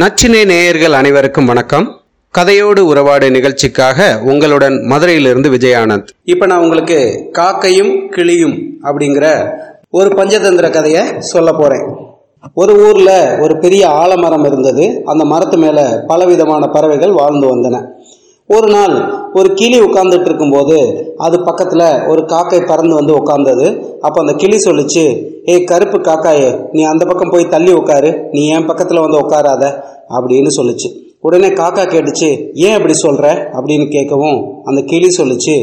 நச்சினை நேயர்கள் அனைவருக்கும் வணக்கம். கதையோடு உறவாடு நிகழ்ச்சிக்காக உங்களுடன் மதுரையிலிருந்து விஜயானந்த். இப்ப நான் உங்களுக்கு காக்கையும் கிளியும் அப்படிங்கிற ஒரு பஞ்சதந்திர கதையை சொல்ல போறேன். ஒரு ஊர்ல ஒரு பெரிய ஆலமரம் இருந்தது. அந்த மரத்து மேல பலவிதமான பறவைகள் வாழ்ந்து வந்தன. ஒரு நாள் ஒரு கிளி உட்கார்ந்துட்டு இருக்கும்போது அது பக்கத்தில் ஒரு காக்கை பறந்து வந்து உட்காந்தது அப்போ அந்த கிளி சொல்லுச்சு ஏய் கருப்பு காக்காயே நீ அந்த பக்கம் போய் தள்ளி உட்காரு. நீ என் பக்கத்தில் வந்து உட்காராத? அப்படின்னு சொல்லுச்சு. உடனே காக்கா கேட்டுச்சு ஏன் அப்படி சொல்கிற அப்படின்னு கேட்கவும் அந்த கிளி சொல்லுச்சு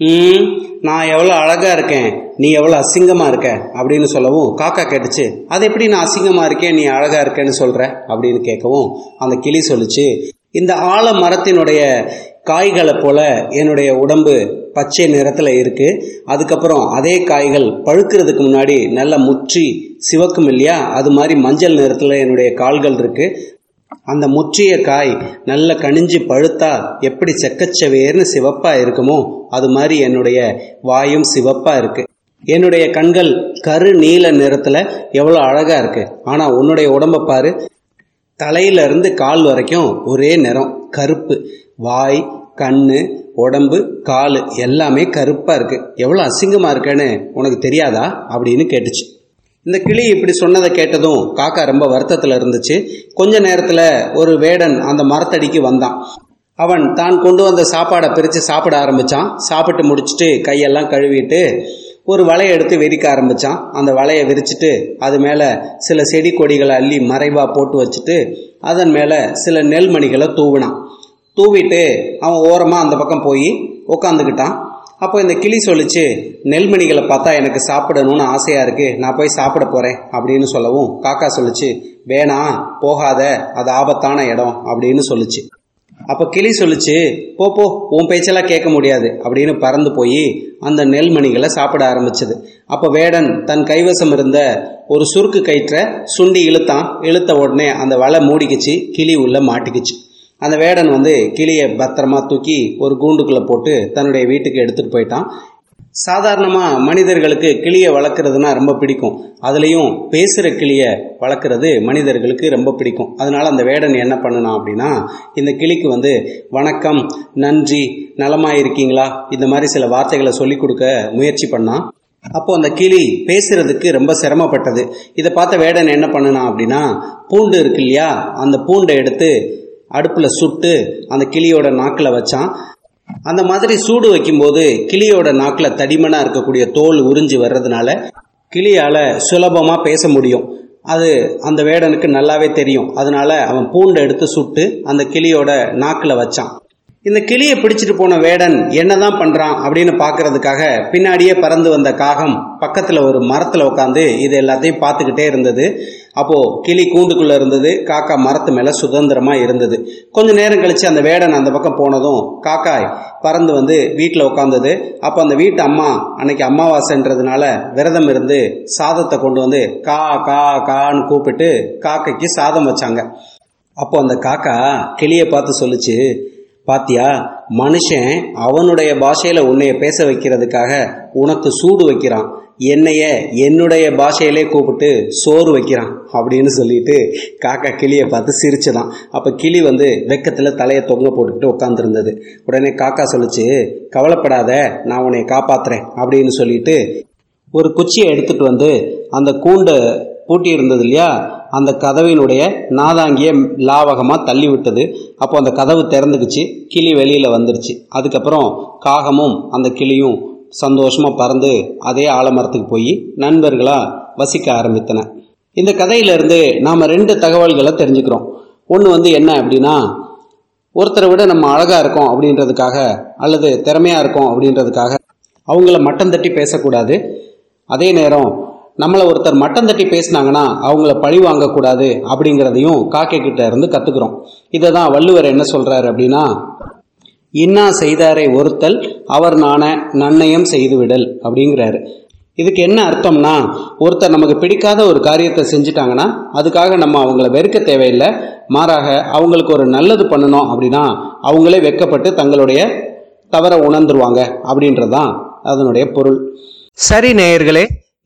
ம் நான் எவ்வளோ அழகாக இருக்கேன். நீ எவ்வளோ அசிங்கமாக இருக்க? அப்படின்னு சொல்லவும் காக்கா கேட்டுச்சு அது எப்படி நான் அசிங்கமாக இருக்கேன் நீ அழகாக இருக்கேன்னு சொல்கிற அப்படின்னு கேட்கவும் அந்த கிளி சொல்லுச்சு இந்த ஆல மரத்தினுடைய காய்களை போல என்னுடைய உடம்பு பச்சை நிறத்தில் இருக்குது அதுக்கப்புறம் அதே காய்கள் பழுக்கிறதுக்கு முன்னாடி நல்லா முற்றி சிவக்கும் இல்லையா? அது மாதிரி மஞ்சள் நிறத்தில் என்னுடைய கால்கள் இருக்குது அந்த முற்றிய காய் நல்ல கனிஞ்சு பழுத்தா எப்படி செக்கச்சவேர்னு சிவப்பாக இருக்குமோ அது மாதிரி என்னுடைய வாயும் சிவப்பாக இருக்குது என்னுடைய கண்கள் கரு நீல நிறத்தில் எவ்வளோ அழகாக இருக்குது ஆனால் உன்னுடைய உடம்பை பாரு தலையிலிருந்து கால் வரைக்கும் ஒரே நிறம். கருப்பு. வாய் கண்ணு உடம்பு கால் எல்லாமே கருப்பாக இருக்கு. எவ்வளோ அசிங்கமாக இருக்கேன்னு உனக்கு தெரியாதா? அப்படின்னு கேட்டுச்சு. இந்த கிளி இப்படி சொன்னதை கேட்டதும் காக்கா ரொம்ப வருத்தத்தில் இருந்துச்சு. கொஞ்ச நேரத்தில் ஒரு வேடன் அந்த மரத்தடிக்கு வந்தான். அவன் தான் கொண்டு வந்த சாப்பாடை பிரித்து சாப்பிட ஆரம்பித்தான் சாப்பிட்டு முடிச்சுட்டு கையெல்லாம் கழுவிட்டு ஒரு வலையை எடுத்து விரிக்க ஆரம்பிச்சான். அந்த வலையை விரிச்சிட்டு அது மேலே சில செடி கொடிகளை அள்ளி மறைவாக போட்டு வச்சுட்டு அதன் மேலே சில நெல்மணிகளை தூவினான். தூவிட்டு அவன் ஓரமாக அந்த பக்கம் போய் உக்காந்துக்கிட்டான். அப்போ இந்த கிளி சொல்லிச்சு நெல்மணிகளை பார்த்தா எனக்கு சாப்பிடணும்னு ஆசையாக இருக்குது நான் போய் சாப்பிட போகிறேன் அப்படின்னு சொல்லவும் காக்கா சொல்லுச்சு வேணாம் போகாத அது ஆபத்தான இடம் அப்படின்னு சொல்லுச்சு. அப்போ கிளி சொல்லிச்சு போ போ உன் பேச்செல்லாம் கேட்க முடியாது அப்படின்னு பறந்து போய் அந்த நெல்மணிகளை சாப்பிட ஆரம்பிச்சது. அப்போ வேடன் தன் கைவசம் இருந்த ஒரு சுருக்கு கயிற்ற சுண்டி இழுத்தான். இழுத்த உடனே அந்த வலை மூடிக்குச்சு கிளி உள்ள மாட்டிக்குச்சு. அந்த வேடன் வந்து கிளியை பத்திரமா தூக்கி ஒரு கூண்டுக்குள்ளே போட்டு தன்னுடைய வீட்டுக்கு எடுத்துகிட்டு போயிட்டான். சாதாரணமாக மனிதர்களுக்கு கிளியை வளர்க்குறதுனா ரொம்ப பிடிக்கும். அதுலேயும் பேசுகிற கிளியை வளர்க்குறது மனிதர்களுக்கு ரொம்ப பிடிக்கும். அதனால் அந்த வேடன் என்ன பண்ணுனான் அப்படின்னா இந்த கிளிக்கு வந்து வணக்கம் நன்றி நலமாக இருக்கீங்களா இந்த மாதிரி சில வார்த்தைகளை சொல்லி கொடுக்க முயற்சி பண்ணான் அப்போ அந்த கிளி பேசுறதுக்கு ரொம்ப சிரமப்பட்டது. இதை பார்த்த வேடன் என்ன பண்ணுனான் அப்படின்னா பூண்டு இருக்கு இல்லையா? அந்த பூண்டை எடுத்து அடுப்பில் சுட்டு அந்த கிளியோட நாக்கில் வச்சான். அந்த மாதிரி சூடு வைக்கும்போது கிளியோட நாக்கில் தடிமனாக இருக்கக்கூடிய தோல் உறிஞ்சி வர்றதுனால கிளியால் சுலபமாக பேச முடியும். அது அந்த வேடனுக்கு நல்லாவே தெரியும். அதனால அவன் பூண்டை எடுத்து சுட்டு அந்த கிளியோட நாக்கில் வச்சான். இந்த கிளியை பிடிச்சிட்டு போன வேடன் என்னதான் பண்றான் அப்படின்னு பாக்குறதுக்காக பின்னாடியே பறந்து வந்த காகம் பக்கத்துல ஒரு மரத்துல உட்காந்து இது எல்லாத்தையும் பார்த்துக்கிட்டே இருந்தது. அப்போ கிளி கூண்டுக்குள்ள இருந்தது. காக்கா மரத்து மேல சுதந்திரமா இருந்தது. கொஞ்ச நேரம் கழிச்சு அந்த வேடன் அந்த பக்கம் போனதும் காக்காய் பறந்து வந்து வீட்டில் உட்காந்தது அப்போ அந்த வீட்டு அம்மா அன்னைக்கு அமாவாசைன்றதுனால விரதம் இருந்து சாதத்தை கொண்டு வந்து கா கா கான்னு கூப்பிட்டு காக்கைக்கு சாதம் வச்சாங்க. அப்போ அந்த காக்கா கிளியை பார்த்து சொல்லுச்சு பாத்தியா? மனுஷன் அவனுடைய பாஷையில உன்னைய பேச வைக்கிறதுக்காக உனக்கு சூடு வைக்கிறான். என்னைய என்னுடைய பாஷையிலே கூப்பிட்டு சோறு வைக்கிறான் அப்படின்னு சொல்லிட்டு காக்கா கிளியை பார்த்து சிரிச்சுதான். அப்போ கிளி வந்து வெக்கத்தில் தலையை தொங்க போட்டுக்கிட்டு உட்காந்துருந்தது உடனே காக்கா சொல்லிச்சு கவலைப்படாத நான் உன்னை காப்பாத்துறேன் அப்படின்னு சொல்லிட்டு ஒரு குச்சியை எடுத்துட்டு வந்து அந்த கூண்டை பூட்டி இருந்தது இல்லையா? அந்த கதவினுடைய நாதாங்கிய லாவகமாக தள்ளி விட்டது அப்போ அந்த கதவு திறந்துக்குச்சு கிளி வெளியில் வந்துருச்சு. அதுக்கப்புறம் காகமும் அந்த கிளியும் சந்தோஷமாக பறந்து அதே ஆலமரத்துக்கு போய் நண்பர்களாக வசிக்க ஆரம்பித்தன. இந்த கதையிலிருந்து நாம் ரெண்டு தகவல்களை தெரிஞ்சுக்கிறோம். ஒன்று வந்து என்ன அப்படின்னா ஒருத்தரை விட நம்ம அழகாக இருக்கோம் அப்படின்றதுக்காக அல்லது திறமையாக இருக்கோம் அப்படின்றதுக்காக அவங்கள மட்டம் தட்டி பேசக்கூடாது. அதே நேரம் நம்மளை ஒருத்தர் மட்டம் தட்டி பேசினாங்கன்னா அவங்கள பழி வாங்கக்கூடாது அப்படிங்கிறதையும் காக்கை கிட்ட இருந்து கத்துக்கிறோம். இதை தான் வள்ளுவர் என்ன சொல்றாரு அப்படின்னா இன்னா செய்தாரை ஒருத்தல் அவர் நான நன்னயம் செய்துவிடல் அப்படிங்கிறாரு. இதுக்கு என்ன அர்த்தம்னா ஒருத்தர் நமக்கு பிடிக்காத ஒரு காரியத்தை செஞ்சுட்டாங்கன்னா அதுக்காக நம்ம அவங்கள வெறுக்க தேவையில்லை. மாறாக அவங்களுக்கு ஒரு நல்லது பண்ணணும் அப்படின்னா அவங்களே வெக்கப்பட்டு தங்களுடைய தவற உணர்ந்துருவாங்க அப்படின்றதான் அதனுடைய பொருள். சரி நேயர்களே